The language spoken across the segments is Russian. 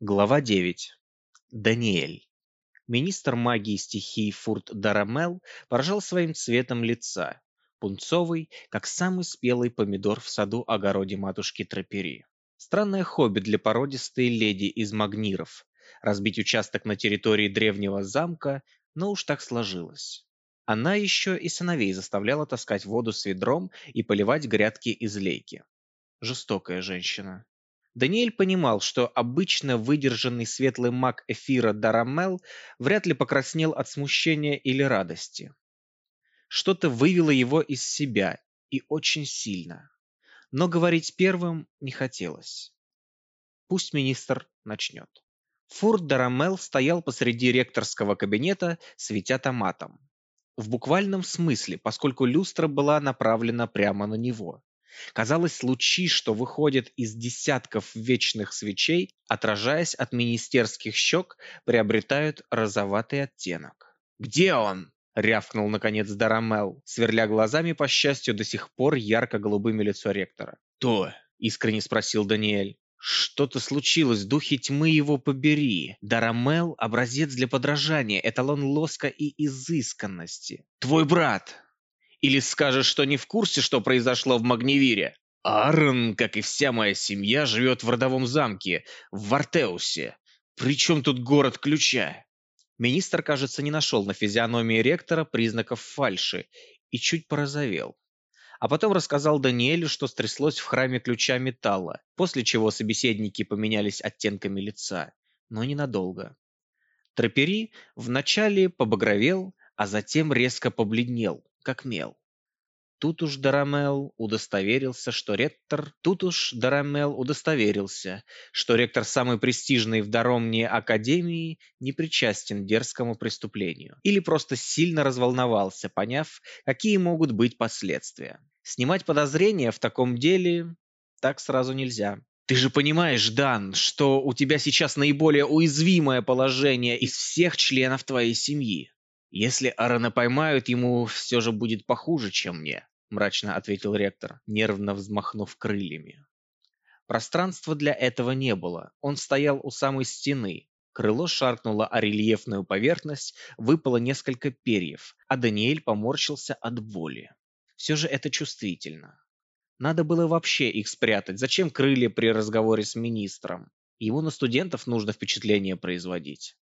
Глава 9. Даниэль. Министр магии стихий Фурт Дарамел поражал своим цветом лица, пунцовый, как самый спелый помидор в саду-огороде матушки Трапери. Странное хобби для породистой леди из Магниров – разбить участок на территории древнего замка, но уж так сложилось. Она еще и сыновей заставляла таскать воду с ведром и поливать грядки из лейки. Жестокая женщина. Даниэль понимал, что обычно выдержанный светлый маг эфира Дарамел вряд ли покраснел от смущения или радости. Что-то вывело его из себя, и очень сильно. Но говорить первым не хотелось. Пусть министр начнет. Фурт Дарамел стоял посреди ректорского кабинета, светя томатом. В буквальном смысле, поскольку люстра была направлена прямо на него. Казалось, лучи, что выходят из десятков вечных свечей, отражаясь от министерских щек, приобретают розоватый оттенок. «Где он?» — рявкнул, наконец, Дарамел, сверля глазами, по счастью, до сих пор ярко-голубыми лицо ректора. «То?» — искренне спросил Даниэль. Что-то случилось, духи тьмы его побери. Дарамел — образец для подражания, эталон лоска и изысканности. «Твой брат!» Или скажешь, что не в курсе, что произошло в Магневире? Аарон, как и вся моя семья, живет в родовом замке, в Вартеусе. Причем тут город ключа? Министр, кажется, не нашел на физиономии ректора признаков фальши и чуть порозовел. А потом рассказал Даниэлю, что стряслось в храме ключа металла, после чего собеседники поменялись оттенками лица, но ненадолго. Трапери вначале побагровел, а затем резко побледнел, как мел. Тут уж Дарамел удостоверился, что ректор... Тут уж Дарамел удостоверился, что ректор самой престижной в Даромне Академии не причастен дерзкому преступлению. Или просто сильно разволновался, поняв, какие могут быть последствия. Снимать подозрения в таком деле так сразу нельзя. Ты же понимаешь, Дан, что у тебя сейчас наиболее уязвимое положение из всех членов твоей семьи. «Если Аарона поймают, ему все же будет похуже, чем мне», — мрачно ответил ректор, нервно взмахнув крыльями. Пространства для этого не было. Он стоял у самой стены. Крыло шаркнуло о рельефную поверхность, выпало несколько перьев, а Даниэль поморщился от боли. Все же это чувствительно. Надо было вообще их спрятать. Зачем крылья при разговоре с министром? Ему на студентов нужно впечатление производить.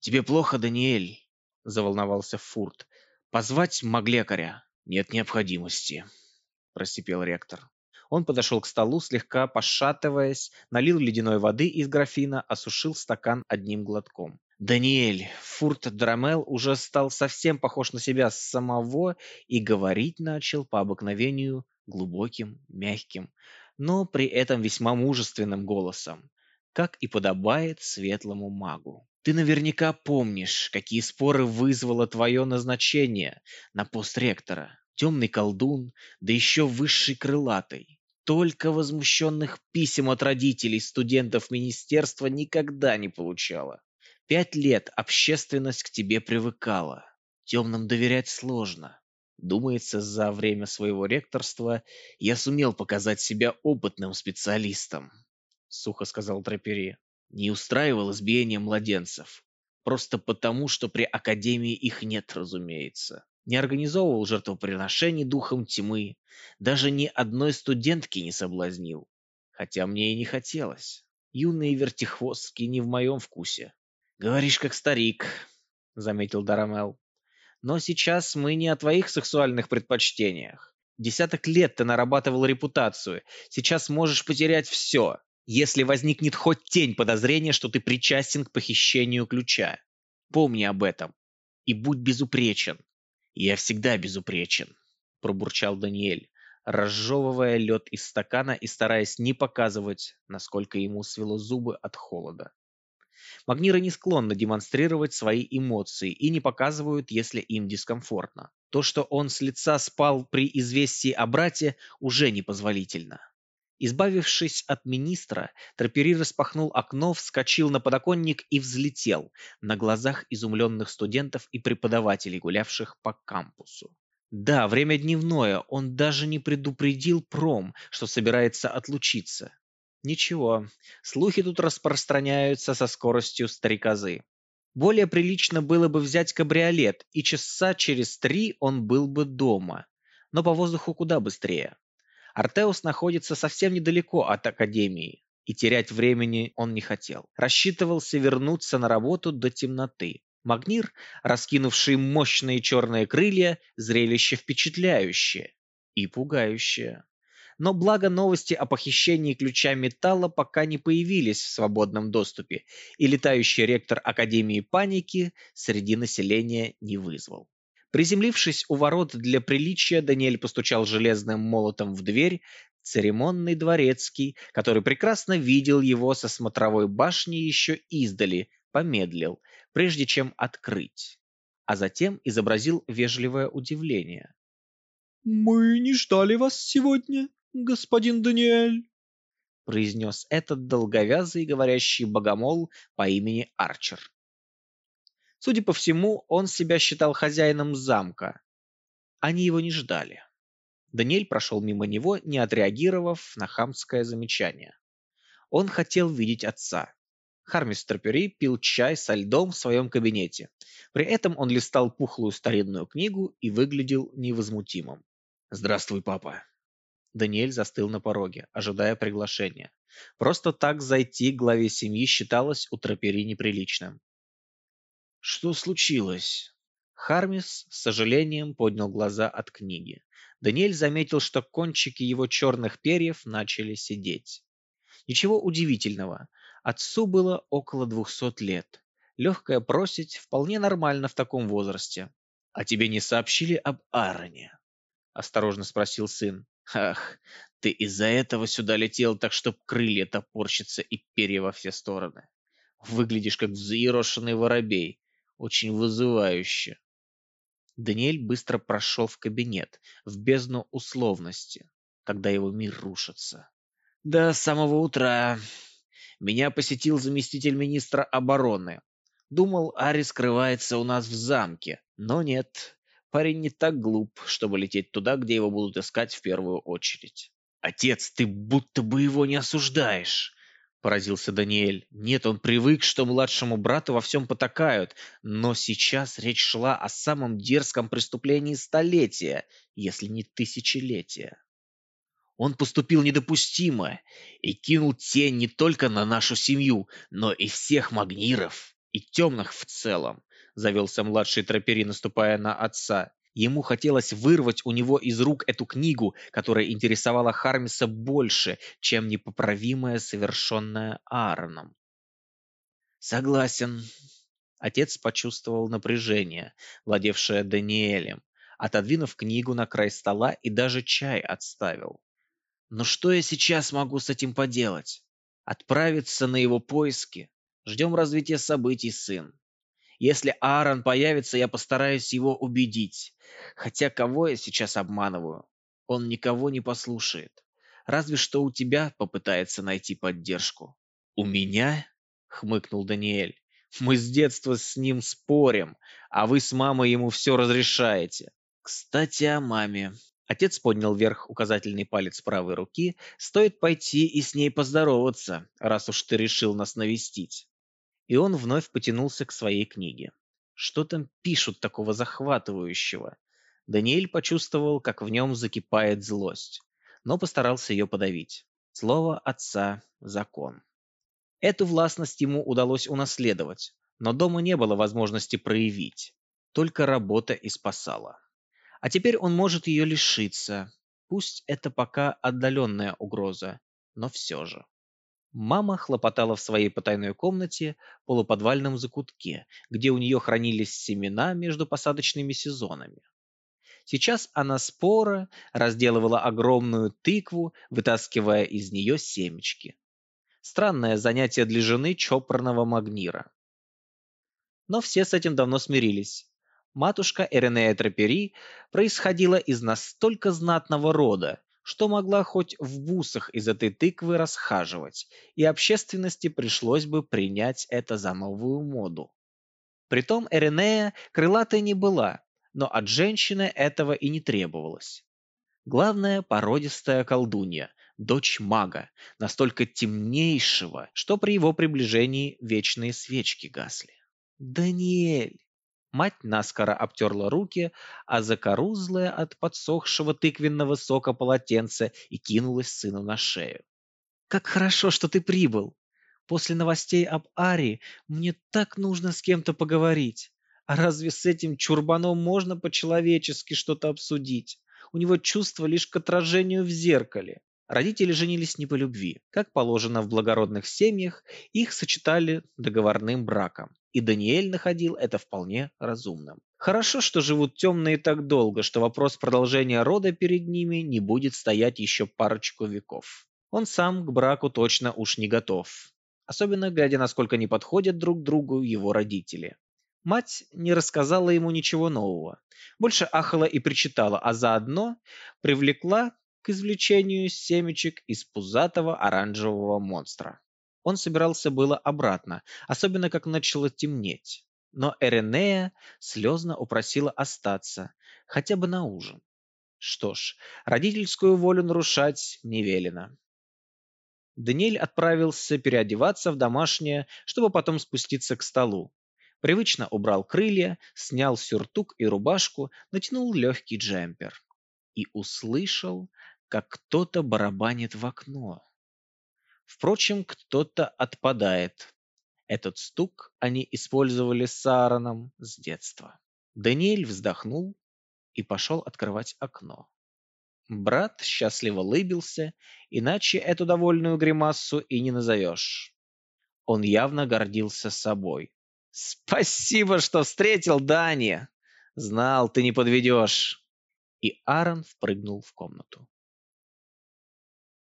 «Тебе плохо, Даниэль?» Заволновался Фурт. «Позвать маглекаря?» «Нет необходимости», – просипел ректор. Он подошел к столу, слегка пошатываясь, налил ледяной воды из графина, осушил стакан одним глотком. Даниэль, Фурт Драмел уже стал совсем похож на себя самого и говорить начал по обыкновению глубоким, мягким, но при этом весьма мужественным голосом, как и подобает светлому магу. Ты наверняка помнишь, какие споры вызвало твое назначение на пост ректора. Темный колдун, да еще высший крылатый. Только возмущенных писем от родителей студентов министерства никогда не получала. Пять лет общественность к тебе привыкала. Темным доверять сложно. Думается, за время своего ректорства я сумел показать себя опытным специалистом, — сухо сказал Трапери не устраивал избиение младенцев. Просто потому, что при Академии их нет, разумеется. Не организовывал жертвоприношений духом тьмы. Даже ни одной студентки не соблазнил. Хотя мне и не хотелось. Юные вертихвостки не в моем вкусе. «Говоришь, как старик», — заметил Дарамел. «Но сейчас мы не о твоих сексуальных предпочтениях. Десяток лет ты нарабатывал репутацию. Сейчас можешь потерять все если возникнет хоть тень подозрения, что ты причастен к похищению ключа. Помни об этом и будь безупречен. Я всегда безупречен, пробурчал Даниэль, разжевывая лед из стакана и стараясь не показывать, насколько ему свело зубы от холода. Магниры не склонны демонстрировать свои эмоции и не показывают, если им дискомфортно. То, что он с лица спал при известии о брате, уже непозволительно. Избавившись от министра, Трапери распахнул окно, вскочил на подоконник и взлетел на глазах изумленных студентов и преподавателей, гулявших по кампусу. Да, время дневное, он даже не предупредил пром, что собирается отлучиться. Ничего, слухи тут распространяются со скоростью стрекозы. Более прилично было бы взять кабриолет, и часа через три он был бы дома. Но по воздуху куда быстрее. Артеус находится совсем недалеко от Академии, и терять времени он не хотел. Рассчитывался вернуться на работу до темноты. Магнир, раскинувший мощные черные крылья, зрелище впечатляющее и пугающее. Но благо новости о похищении ключа металла пока не появились в свободном доступе, и летающий ректор Академии Паники среди населения не вызвал. Приземлившись у ворот для приличия, Даниэль постучал железным молотом в дверь, церемонный дворецкий, который прекрасно видел его со смотровой башни еще издали, помедлил, прежде чем открыть, а затем изобразил вежливое удивление. «Мы не ждали вас сегодня, господин Даниэль», произнес этот долговязый говорящий богомол по имени Арчер. Судя по всему, он себя считал хозяином замка. Они его не ждали. Даниэль прошел мимо него, не отреагировав на хамское замечание. Он хотел видеть отца. Хармис Трапери пил чай со льдом в своем кабинете. При этом он листал пухлую старинную книгу и выглядел невозмутимым. «Здравствуй, папа». Даниэль застыл на пороге, ожидая приглашения. Просто так зайти к главе семьи считалось у Трапери неприличным. «Что случилось?» Хармис с сожалением поднял глаза от книги. Даниэль заметил, что кончики его черных перьев начали сидеть. Ничего удивительного. Отцу было около двухсот лет. Легкая просить вполне нормально в таком возрасте. «А тебе не сообщили об Аароне?» — осторожно спросил сын. «Ах, ты из-за этого сюда летел, так чтоб крылья топорщатся и перья во все стороны. Выглядишь как взъерошенный воробей. Очень вызывающе». Даниэль быстро прошел в кабинет, в бездну условности, когда его мир рушится. До самого утра меня посетил заместитель министра обороны. Думал, Ари скрывается у нас в замке, но нет. Парень не так глуп, чтобы лететь туда, где его будут искать в первую очередь. Отец, ты будто бы его не осуждаешь. — поразился Даниэль. «Нет, он привык, что младшему брату во всем потакают, но сейчас речь шла о самом дерзком преступлении столетия, если не тысячелетия. Он поступил недопустимо и кинул тень не только на нашу семью, но и всех магниров, и темных в целом», — завелся младший тропери, наступая на отца. Ему хотелось вырвать у него из рук эту книгу, которая интересовала Хармиса больше, чем непоправимое, совершенное Аароном. «Согласен». Отец почувствовал напряжение, владевшее Даниэлем, отодвинув книгу на край стола и даже чай отставил. «Но что я сейчас могу с этим поделать? Отправиться на его поиски? Ждем развития событий, сын. Если Аарон появится, я постараюсь его убедить. Хотя кого я сейчас обманываю? Он никого не послушает. Разве что у тебя попытается найти поддержку. У меня? Хмыкнул Даниэль. Мы с детства с ним спорим, а вы с мамой ему все разрешаете. Кстати, о маме. Отец поднял вверх указательный палец правой руки. Стоит пойти и с ней поздороваться, раз уж ты решил нас навестить и он вновь потянулся к своей книге. Что там пишут такого захватывающего? Даниэль почувствовал, как в нем закипает злость, но постарался ее подавить. Слово отца – закон. Эту властность ему удалось унаследовать, но дома не было возможности проявить. Только работа и спасала. А теперь он может ее лишиться. Пусть это пока отдаленная угроза, но все же. Мама хлопотала в своей потайной комнате, полуподвальном закутке, где у нее хранились семена между посадочными сезонами. Сейчас она спора разделывала огромную тыкву, вытаскивая из нее семечки. Странное занятие для жены чопорного магнира. Но все с этим давно смирились. Матушка Эренея Трапери происходила из настолько знатного рода, что могла хоть в бусах из этой тыквы расхаживать, и общественности пришлось бы принять это за новую моду. Притом Эренея крылатой не была, но от женщины этого и не требовалось. Главное – породистая колдунья, дочь мага, настолько темнейшего, что при его приближении вечные свечки гасли. «Даниэль!» Мать наскоро обтерла руки, а закорузлая от подсохшего тыквенного сока полотенце и кинулась сыну на шею. «Как хорошо, что ты прибыл! После новостей об Ари мне так нужно с кем-то поговорить. А разве с этим чурбаном можно по-человечески что-то обсудить? У него чувство лишь к отражению в зеркале. Родители женились не по любви. Как положено в благородных семьях, их сочетали договорным браком. И Даниэль находил это вполне разумным. Хорошо, что живут темные так долго, что вопрос продолжения рода перед ними не будет стоять еще парочку веков. Он сам к браку точно уж не готов. Особенно глядя, насколько не подходят друг другу его родители. Мать не рассказала ему ничего нового. Больше ахала и причитала, а заодно привлекла извлечению семечек из пузатого оранжевого монстра. Он собирался было обратно, особенно как начало темнеть. Но Эренея слезно упросила остаться, хотя бы на ужин. Что ж, родительскую волю нарушать не велено. Даниэль отправился переодеваться в домашнее, чтобы потом спуститься к столу. Привычно убрал крылья, снял сюртук и рубашку, натянул легкий джемпер. И услышал, как кто-то барабанит в окно. Впрочем, кто-то отпадает. Этот стук они использовали с Аароном с детства. Даниэль вздохнул и пошел открывать окно. Брат счастливо лыбился, иначе эту довольную гримассу и не назовешь. Он явно гордился собой. «Спасибо, что встретил, Дани! Знал, ты не подведешь!» И Аарон впрыгнул в комнату.